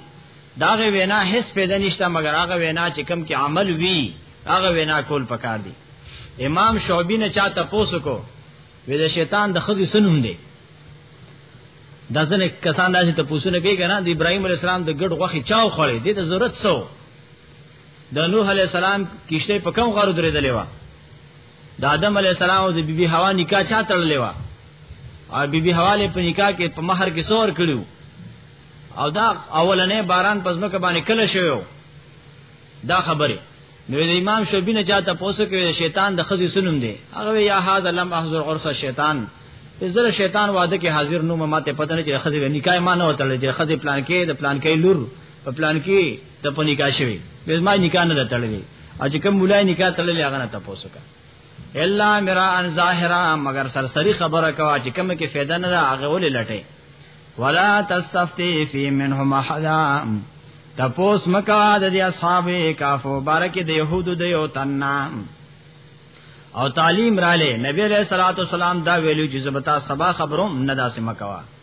B: داغه وینا هیڅ پیدا نشته مگر هغه وینا چې کم کې عمل وی هغه وینا کول پکار دی امام شعبی نه چاته پوسو کو وې د شیطان د خزي سنوم دی دا ځنه کسان داسې ته پوسونه کوي کنه د ابراهيم عليه السلام د ګډ غوخي چاو خړې دي ته ضرورت سو د نوح علی السلام کشته په کوم غارو درې دلې و د آدم علی السلام او د بیبي حوا نکاح چا تړلې و او بیبي حوا له په نکاح کې په مہر کې سور کړو او دا اولنې باران پزما کې باندې کله شوی دا خبره نو د امام شوبی نه چاته پوسو کې شیطان د خزي سنم دی هغه یا هاذ لم احذر عرس شیطان زره شیطان وعده کې حاضر نو ماته پته نه چې خزي نکاح ما نه وتل چې خزي پلان کې د پلان کې لور په پلان کې ته په نکاح شوی به ما نکاح نه تړلې او چې کوم مولای نکاح تړلې هغه نه تاسو کا الا مرا ان ظاهرا مگر سرسری خبره کوا چې کوم کې فایده نه هغه ولې لټه ولا تستفتی فی منهم حدا تپوس مکا د دې اصحاب کافو بارک د يهودو د یو تننا او تعلیم را لې نبی علیہ الصلوۃ والسلام دا ویلو چې زبتا سبا خبروم نه داسې مکوا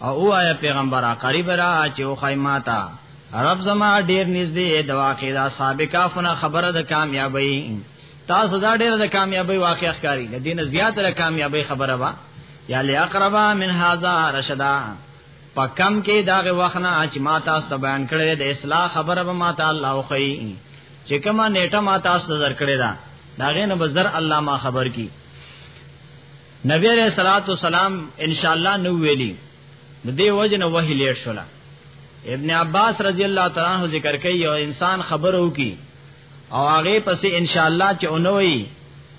B: او آیا پیغمبره قریب را چې او خیماتا رب زما ډیر نږدې د واقع دا سابقه فنا خبره د کامیابی تاسو دا ډیر د کامیابی واقع ښکاری د دین زیات د کامیابی خبره وا یا لاقربا من هاذا رشدا پکم کې داغه وخنا چې ما تاسو ته بیان کړی د اصلاح خبره به ما ته الله وخی چې کما نیټه ما تاسو ته درکړی دا داغه نه بزر الله ما خبر کی نبی علیہ الصلوۃ والسلام ان شاء الله نو ویلی د دې وجه نه وحی لیټ شولا ابن عباس رضی الله تعالی عنہ ذکر کوي یو انسان خبرو کی او هغه پسې ان شاء الله چې اونوي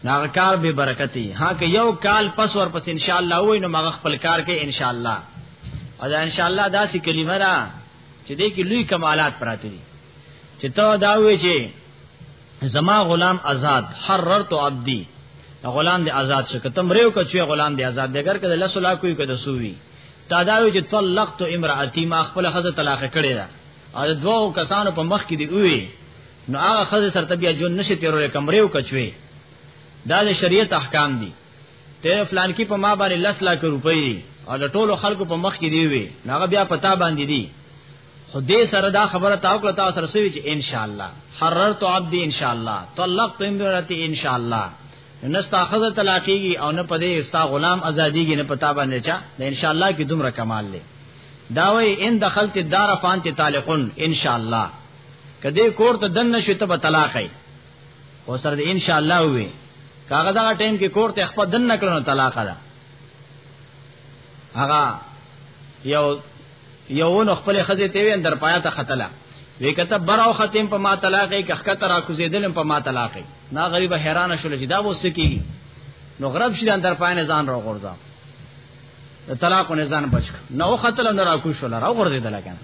B: ناغه کار به برکتی ها که یو کال پس ور پس ان شاء الله وای نو مغه خپل کار کې ان شاء الله او دا ان شاء الله داسې کلمه را چې دې کې لوی کمالات پراته دي چې ته دا وې چې زما غلام آزاد حررت عبدی غلام دی آزاد شو کته مریو کچوی غلام دی آزاد دی اگر کده لس لا کوی کده سوی تا دا وی چې طلقت امراتی ما خپل خزه طلاق کړی دا او دوو کسانو په مخ کې دی وی نو هغه خزه سره بیا جون نشي تیرول کمریو کچوی دا د شریعت احکام دي ته فلان کی په ما باندې لس لا روپی او د ټولو خلکو په مخ کې دی وی هغه بیا پتا باندې دی خو دې سره دا خبره تاو کړه تاسو سره سوي چې ان شاء الله حررت عبد ان شاء الله طلقت امرأتي ان شاء الله نستا خزه طلاقيږي او نه پدې استا غلام ازاديږي نه پتا باندې چا د ان شاء الله کې دومره کمال لې دا وای ان دخلت الدار فانت طالقون ان شاء الله کدی کور ته دن نشو ته به طلاق ای او سره د ان شاء الله وي کاغه دا ټیم کې کور ته خپل دن نکړنو طلاق ده هغه یو یو نو خپل خزه ته وین در پایا ته خطلا وی کته براو ختم په ما طلاقې کخکه ترا کوزیدلم په ما طلاقې نا غریب حیران شول چې دا وسه کی نو غرب شیدان در پایا نه ځان را غورځا طلاق نه ځان بچ نو خطل نه را کو شول را غورځیدل کنه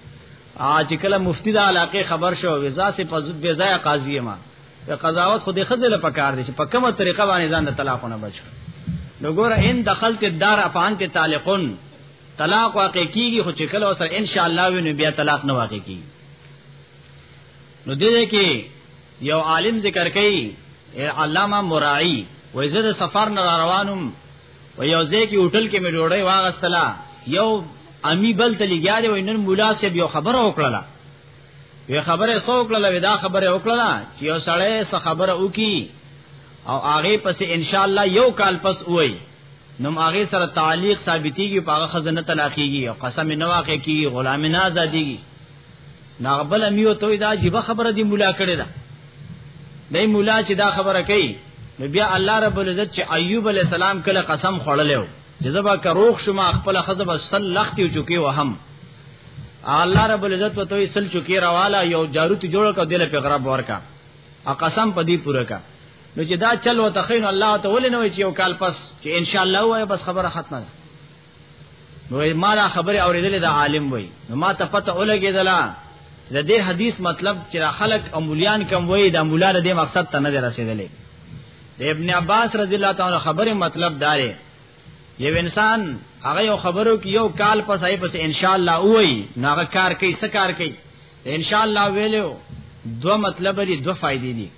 B: اج کله مفتی دا علاقه خبر شو وزا سے پزد بزای قاضی ما قضاوت خو د خزل په کار دي چې په کومه طریقه باندې ځان د طلاق نه بچ نو ګوره ان دخلت الدار افان کې تعلقن طلاق واقع کیږي خو چې کله وسره ان شاء الله ویني بیا طلاق نه واقع کیږي نو دې کې یو عالم ذکر کوي علامه مراعي وای زه د سفر نه روانم و یو ځای کې هوټل کې مې ډوړې واغستلا یو امی بل ته لګیاري وای نن مولا صاحب یو خبره وکړه وی خبره سو کړل ودا خبره وکړه چې یو سړی څه خبره وکي او هغه پس ان شاء الله یو کال پس وای نوم هغه سره تعلیق ثابتيږي په هغه خزنه طلاقيږي او قسم نه واقع کیږي غلام نه آزاديږي ناغبل امیو ته دا جيبه خبره دی مولا کړی دا دای مولا چې دا خبره کوي نو بیا الله رب العزت چې ایوب علی السلام کله قسم خړلو جزبا کا روخ شما خپل خزب سل لخت یو چکی وهم الله رب العزت وتوي سل چکی رواله یو جارو ته جوړ کو دله په غرب ورکا ا قسم پدی پوره کا نو چې دا چل وته خین الله ته ولې نه وي چې یو کال پس چې ان شاء الله وای بس خبره ختمه ده نو ما دا خبره اوریدلې دا عالم وای نو ما ته پته ولګېدله د دې حدیث مطلب چې خلک او مليان کم وای د مولا د مقصد ته نه رسیدلې د ابن عباس رضی الله تعالی خبره مطلب دارې یو انسان هغه یو خبرو کې یو کال پس آی پس ان شاء الله وای نو هغه کار کوي څه کار کوي ان شاء الله ویلو دو مطلب لري دو فائدې دي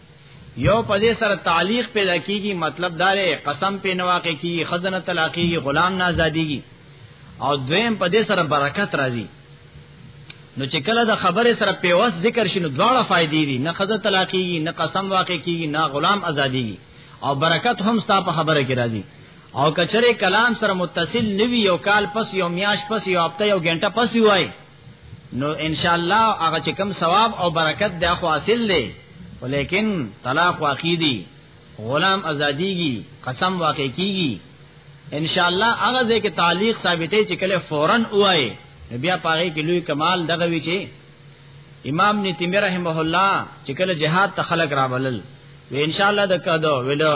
B: یو په دې سره تعلیق پیدا کیږي مطلب دا دی قسم په نواقع کیږي خزنه طلاقي غلام نه آزاديږي او دویم په دې سره برکت راځي نو چې کله د خبره سره پیوس ذکر شینو دواړه فائدې دي نه خزه طلاقي نه قسم واقع کیږي نه غلام آزاديږي او برکت هم ستا په خبره کې راځي او کچره کلام سره متصل نوي یو کال پس یو میاش پس یو هفته یو غنټه پس وای نو ان شاء الله هغه چې کم ثواب او برکت د اخو حاصل دی ولیکن طلاق واقع دی غلام ازادیږي قسم واقع کیږي ان شاء الله هغه ځکه تعلیق ثابتې چې کله فورن وای بیا پاره کې لوی کمال دغه وی چې امام نتیمی رحمه الله چې کله جهاد ته خلق راولل و ان شاء الله د کدو ویلو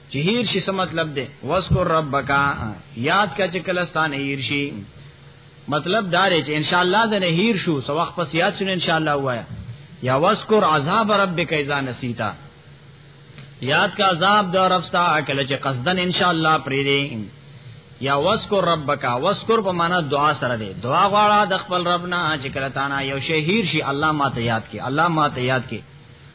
B: چې هیر شي څه مطلب دی وذکر ربک یاد کا چې کلستان هیر شي مطلب دا دی چې ان شاء الله د نه هیر شو سو وخت پس یاد شنه ان شاء الله وایا یا وذکر عذاب ربک اذا نسیتا یاد کا عذاب د رفستا کله چې قصدن ان شاء الله پری دی یا وذکر ربک وذکر په معنا دعا سره دی دعا غواړه د خپل رب نه چې کله تانا یو شهیر شي الله ماته یاد کی الله ماته یاد کی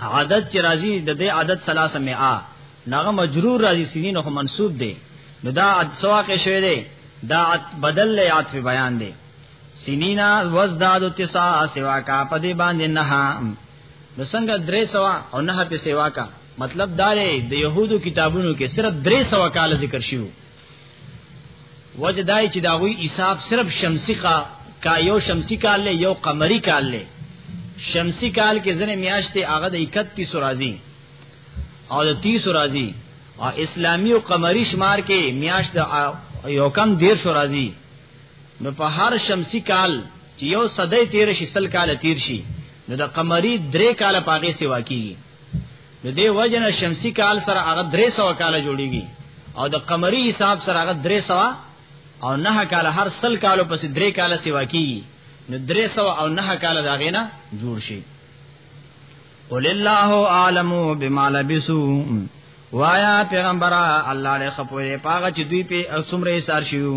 B: عدد چې راځي د دې عدد ثلاثه مئه نغه مجرور راځي سنین خو منصوب دی نو دا عد سواقه شوی دی دا عد بدل له عطف بیان دی سنینا وزداد تسع سوا کا پدی باندې نه نو څنګه درې سوا او نه په سوا کا مطلب دا دی د يهودو کتابونو کې صرف درې سوا کال ذکر شوی وجه دای چې دا غوي حساب صرف شمسی کا کا یو شمسی کال له یو قمری کال له شمسی کال کې ځنه میاشتې هغه د 31 راځي او د 30 راځي او اسلامی او قمری شمار کې میاشت یو کم دیر شو راځي نو په هر شمسی کال چې یو صدې تیر شي سل کال تیر شي نو د قمری درې کال پاګه سیوا کیږي نو دی وجنه شمسی کال سره هغه 300 کال جوړیږي او د قمری حساب سره هغه 300 او نه کال هر سل کالو پس درې کال سیوا کیږي نو 300 او نه کال دا غینا جوړ شي قل الله عالم بما لبسوا وایا پیغمبره الله له خپوی پاغه چې دوی په اسمره سار شيو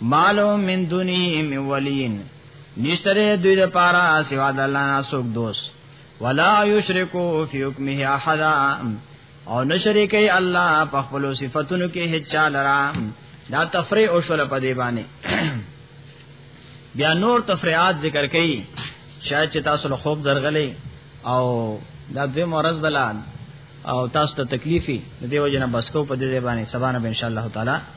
B: مالو من دونه من ولین نشتره دوی د پارا سوا د الله نه سوک دوست ولا یشرکو فی حکمه احد او نشریکي الله په خپل صفاتونو کې هیڅ چا لرا دا تفریع او شول په دی باندې بیا نور تفریعات ذکر کړي شاید چې تاسو له خوب درغلي او دا دوی مرز دلان او تاسو ته تکلیفي د دې وجنه بس کو په دې باندې سبا نه ان شاء الله تعالی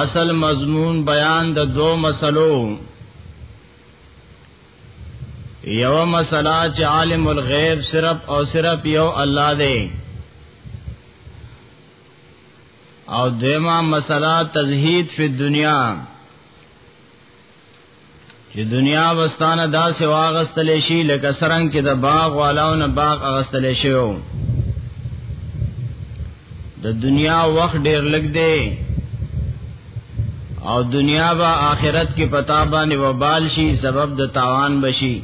C: اصل مضمون بیان د دو مسلو یو مسله چې عالم الغیب صرف او صرف یو الله دی او دیمه مسله تزهید فی دنیا چې دنیا وستانه دا سه واغستل شي لکه سرنګ کې د باغ والاو نه باغ اغستل شي
B: د دنیا وخت ډیر لګ دی او دنیا با آخرت کې پتا باندې وبال شي سبب د تاوان بشي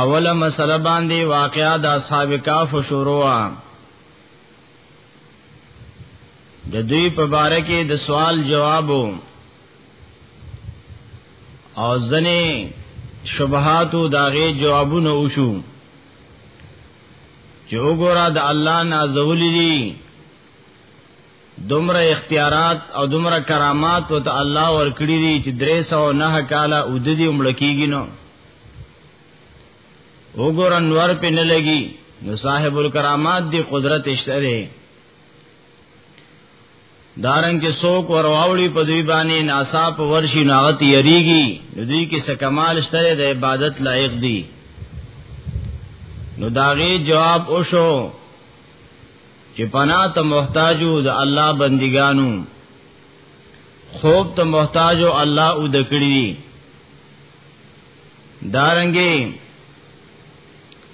B: اوله مسله باندې واقعا د اصحاب کاف شروع د دوی په باره کې د سوال جوابو او ځنې شبهاتو داغه جوابونه وشو چې وګوره د الله نازولې دي دومره اختیارات او دومره کرامات او ته الله ورکړي دي چې 309 کاله او د دې عمر کېږي نو وګورن ور په نه لګي نو صاحب الکرامات دی قدرت اشتره دارن کې څوک ور واوړي په دوی باندې ناسا په ورشي ناغت یریږي نو دوی کې څه کمال شته د عبادت لایق دي نو داغي جواب وشو چې پنا ته محتاجو د الله بندګانو خوب ته محتاجو الله او دکړي دارنګي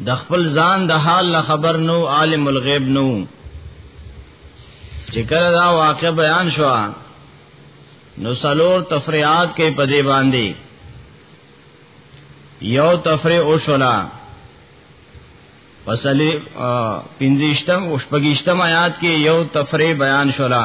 B: د خپل ځان د حال نه خبر نو عالم الغیب نو چې کله دا واقع بیان شو نو سلور تفریعات کې پدې باندې یو تفریع او شلا پسلی پنځشتم او شپږشتم آیات کې یو تفریع بیان شولا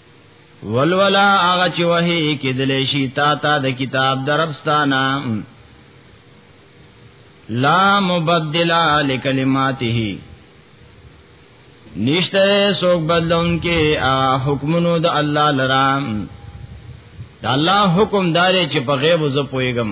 B: ولولا هغه چې وحي کې دلې شي تا ته د کتاب دربستانا لا مبدل لکلماته نشته سوک بدلون کې حکمونو د الله لرام د الله حکم دارې چې په غیب زه پويګم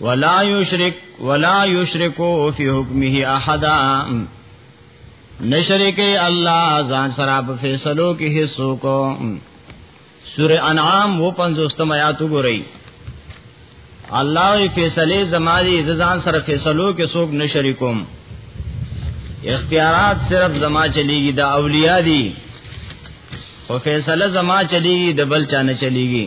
B: ولا یشرک ولا یشرکو فی حکمه احد نشرک الله ځان سره په فیصلو کې حصو کو سوره انعام و 50 آیات وګورئ الله وی فیصله زماری ځان سره فیصلو کې څوک نشریکوم اختیارات صرف زما چلیږي دا اولیاء دي او فیصله زما چلیږي د بل چا نه چلیږي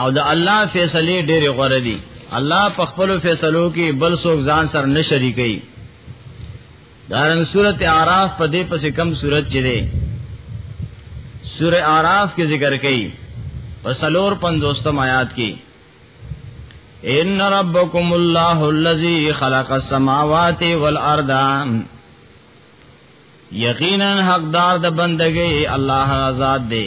B: او د الله فیصله ډېر غوړه دي الله په خپل فیصلو کې بل څوک ځان سره نه شریکي دارن سورته اعراف په دې پسې کم سورته چي دي سوره اعراف کې ذکر کړي په سلور پنځوستم آیات کې ان ربکم الله الذی خلق السماوات والارض یقینا حقدار د بندګۍ الله آزاد دی